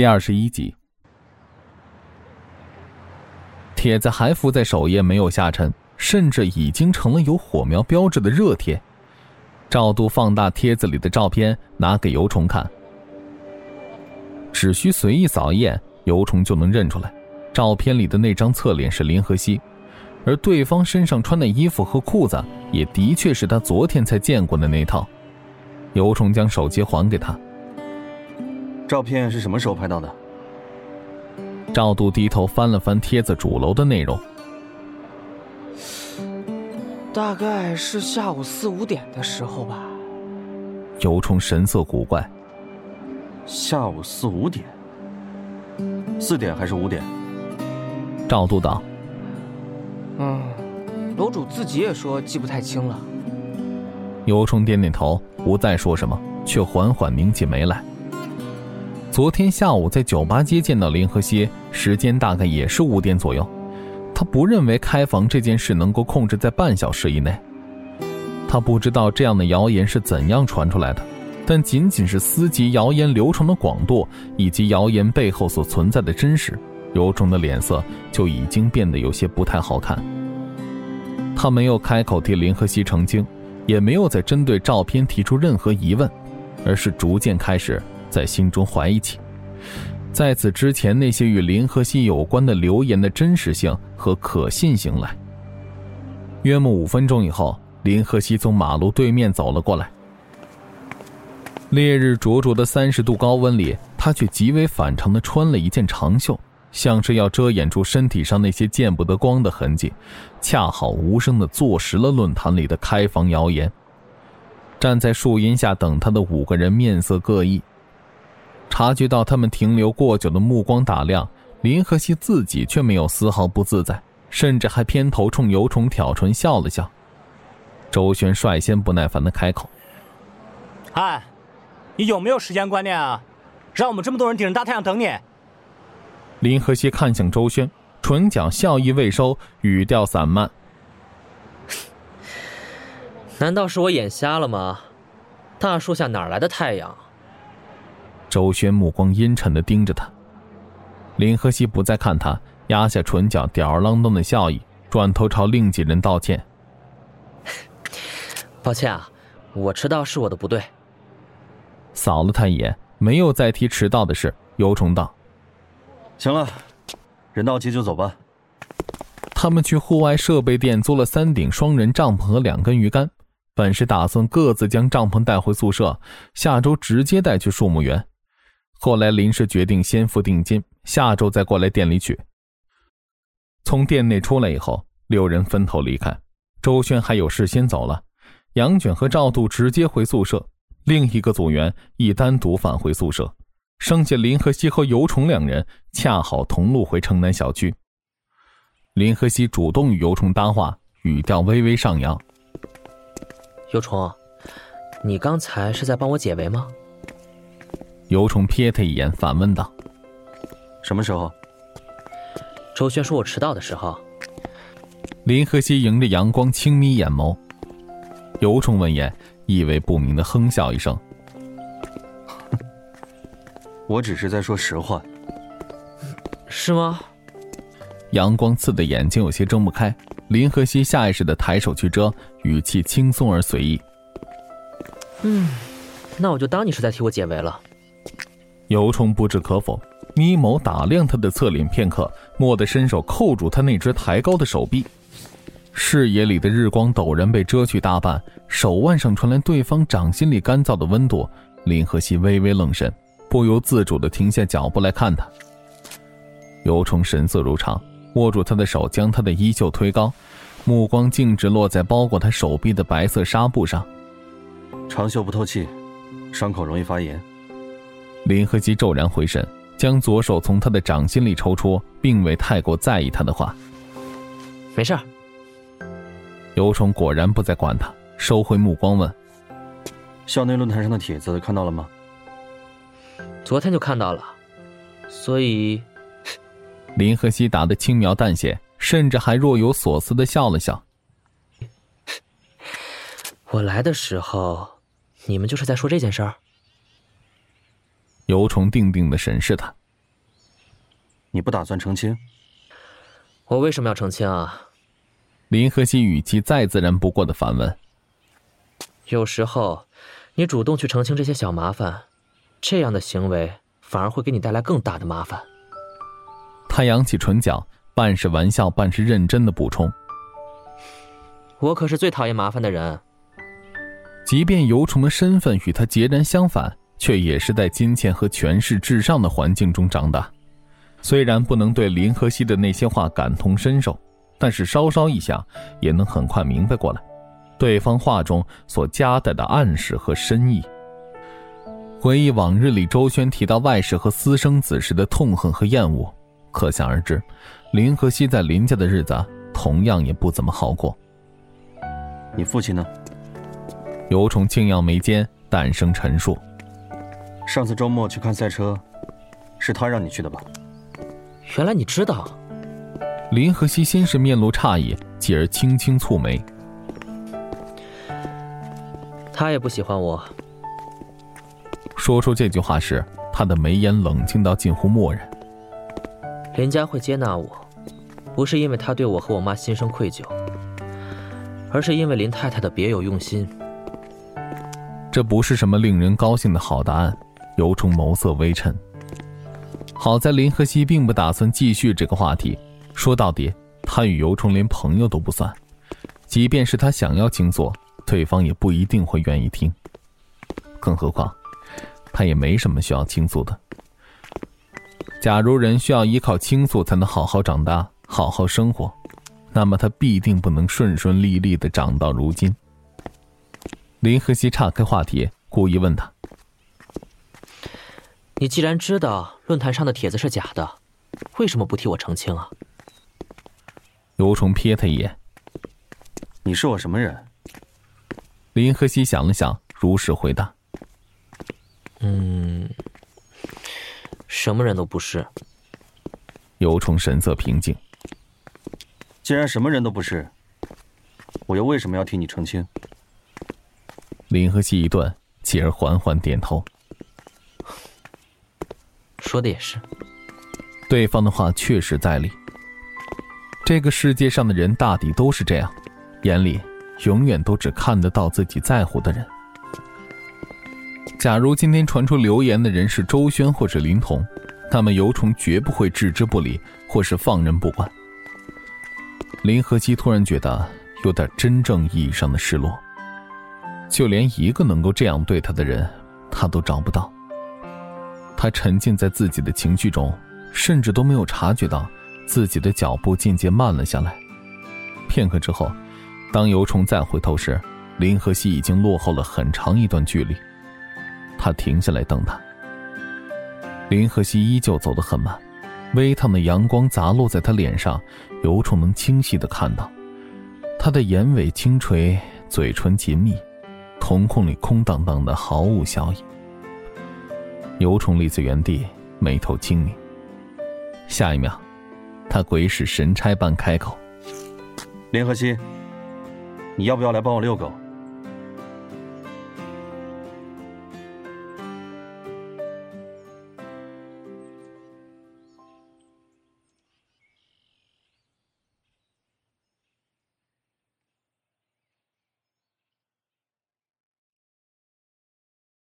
第二十一集，帖子还附在首页，没有下沉，甚至已经成了有火苗标志的热帖。赵度放大帖子里的照片，拿给尤虫看。只需随意扫一眼，尤虫就能认出来，照片里的那张侧脸是林和熙，而对方身上穿的衣服和裤子也的确是他昨天才见过的那套。尤虫将手机还给他。照片是什么时候拍到的？赵度低头翻了翻帖子主楼的内容，大概是下午四五点的时候吧。尤冲神色古怪。下午四五点，四点还是五点？赵度道：“嗯，楼主自己也说记不太清了。”尤冲点点头，不再说什么，却缓缓拧起眉来。昨天下午在酒吧街见到林和熙，时间大概也是五点左右。他不认为开房这件事能够控制在半小时以内。他不知道这样的谣言是怎样传出来的，但仅仅是思及谣言流传的广度以及谣言背后所存在的真实，尤冲的脸色就已经变得有些不太好看。他没有开口替林和熙澄清。也没有再针对照片提出任何疑问，而是逐渐开始在心中怀疑起，在此之前那些与林和熙有关的流言的真实性和可信性来。约莫五分钟以后，林和熙从马路对面走了过来。烈日灼灼的三十度高温里，他却极为反常的穿了一件长袖。像是要遮掩住身体上那些见不得光的痕迹，恰好无声的坐实了论坛里的开房谣言。站在树荫下等他的五个人面色各异，察觉到他们停留过久的目光打量，林和熙自己却没有丝毫不自在，甚至还偏头冲尤虫挑唇笑了笑。周旋率先不耐烦的开口：“哎，你有没有时间观念啊？让我们这么多人顶着大太阳等你。”林和熙看向周轩，唇角笑意未收，语调散漫：“难道是我眼瞎了吗？大树下哪来的太阳？”周轩目光阴沉的盯着他。林和熙不再看他，压下唇角吊儿郎当的笑意，转头朝另几人道歉：“ 抱歉啊，我迟到是我的不对。”扫了他一眼，没有再提迟到的事，尤虫道。行了，人到齐就走吧。他们去户外设备店租了三顶双人帐篷和两根鱼竿，本是打算各自将帐篷带回宿舍，下周直接带去树木园。后来临时决定先付定金，下周再过来店里取。从店内出来以后，六人分头离开。周轩还有事先走了，杨卷和赵度直接回宿舍，另一个组员亦单独返回宿舍。剩下林和熙和尤虫两人恰好同路回城南小区。林和熙主动与尤虫搭话，语调微微上扬：“尤虫，你刚才是在帮我解围吗？”尤虫瞥他一眼，反问道：“什么时候？”周轩说我迟到的时候。林和熙迎着阳光轻眯眼眸，尤虫闻言意味不明的哼笑一声。我只是在说实话，是吗？阳光刺的眼睛有些睁不开，林和熙下意识的抬手去遮，语气轻松而随意。嗯，那我就当你是在替我解围了。尤冲不置可否，眯眸打量他的侧脸片刻，蓦地伸手扣住他那只抬高的手臂，视野里的日光陡然被遮去大半，手腕上传来对方掌心里干燥的温度，林和熙微微愣神。不由自主的停下脚步来看他。尤冲神色如常，握住他的手，将他的衣袖推高，目光径直落在包裹他手臂的白色纱布上。长袖不透气，伤口容易发炎。林和熙骤然回神，将左手从他的掌心里抽出，并未太过在意他的话。没事。尤虫果然不再管他，收回目光问：“校内论坛上的帖子看到了吗？”昨天就看到了，所以，林和熙答得轻描淡写，甚至还若有所思的笑了笑。我来的时候，你们就是在说这件事儿。尤虫定定的审视他，你不打算澄清？我为什么要澄清啊？林和熙语气再自然不过的反问。有时候，你主动去澄清这些小麻烦，这样的行为反而会给你带来更大的麻烦。他扬起唇角，半是玩笑，半是认真的补充：“我可是最讨厌麻烦的人。即便尤虫的身份与他截然相反，却也是在金钱和权势至上的环境中长大。虽然不能对林和熙的那些话感同身受，但是稍稍一想，也能很快明白过来。”对方话中所夹带的暗示和深意。回忆往日里周轩提到外室和私生子时的痛恨和厌恶，可想而知，林和熙在林家的日子同样也不怎么好过。你父亲呢？尤虫轻扬眉间，淡声陈述：“上次周末去看赛车，是他让你去的吧？”原来你知道。林和熙先是面露诧异，继而轻轻蹙眉。他也不喜欢我。说出这句话时，他的眉眼冷静到近乎漠然。林家会接纳我，不是因为他对我和我妈心生愧疚，而是因为林太太的别有用心。这不是什么令人高兴的好答案。尤冲眸色微沉。好在林和熙并不打算继续这个话题。说到底，他与尤冲连朋友都不算，即便是他想要倾诉。对方也不一定会愿意听，更何况，他也没什么需要倾诉的。假如人需要依靠倾诉才能好好长大、好好生活，那么他必定不能顺顺利利的长到如今。林和熙岔开话题，故意问他：“你既然知道论坛上的帖子是假的，为什么不替我澄清啊？”尤崇瞥他一眼：“你是我什么人？”林和熙想了想，如实回答：“嗯，什么人都不是。”尤虫神色平静。既然什么人都不是，我又为什么要替你澄清？林和熙一顿，继而缓缓点头。说的也是，对方的话确实在理。这个世界上的人大抵都是这样，眼里。永远都只看得到自己在乎的人。假如今天传出流言的人是周轩或者林童，那么尤虫绝不会置之不理，或是放任不管。林和熙突然觉得有点真正意义上的失落，就连一个能够这样对他的人，他都找不到。他沉浸在自己的情绪中，甚至都没有察觉到自己的脚步渐渐慢了下来。片刻之后。当尤虫再回头时，林和熙已经落后了很长一段距离。他停下来等他。林和熙依旧走得很慢，微烫的阳光砸落在他脸上，尤虫能清晰的看到，他的眼尾轻垂，嘴唇紧密，瞳孔里空荡荡的，毫无笑意。牛虫立在原地，眉头轻拧。下一秒，他鬼使神差般开口：“林和熙。”你要不要来帮我遛狗？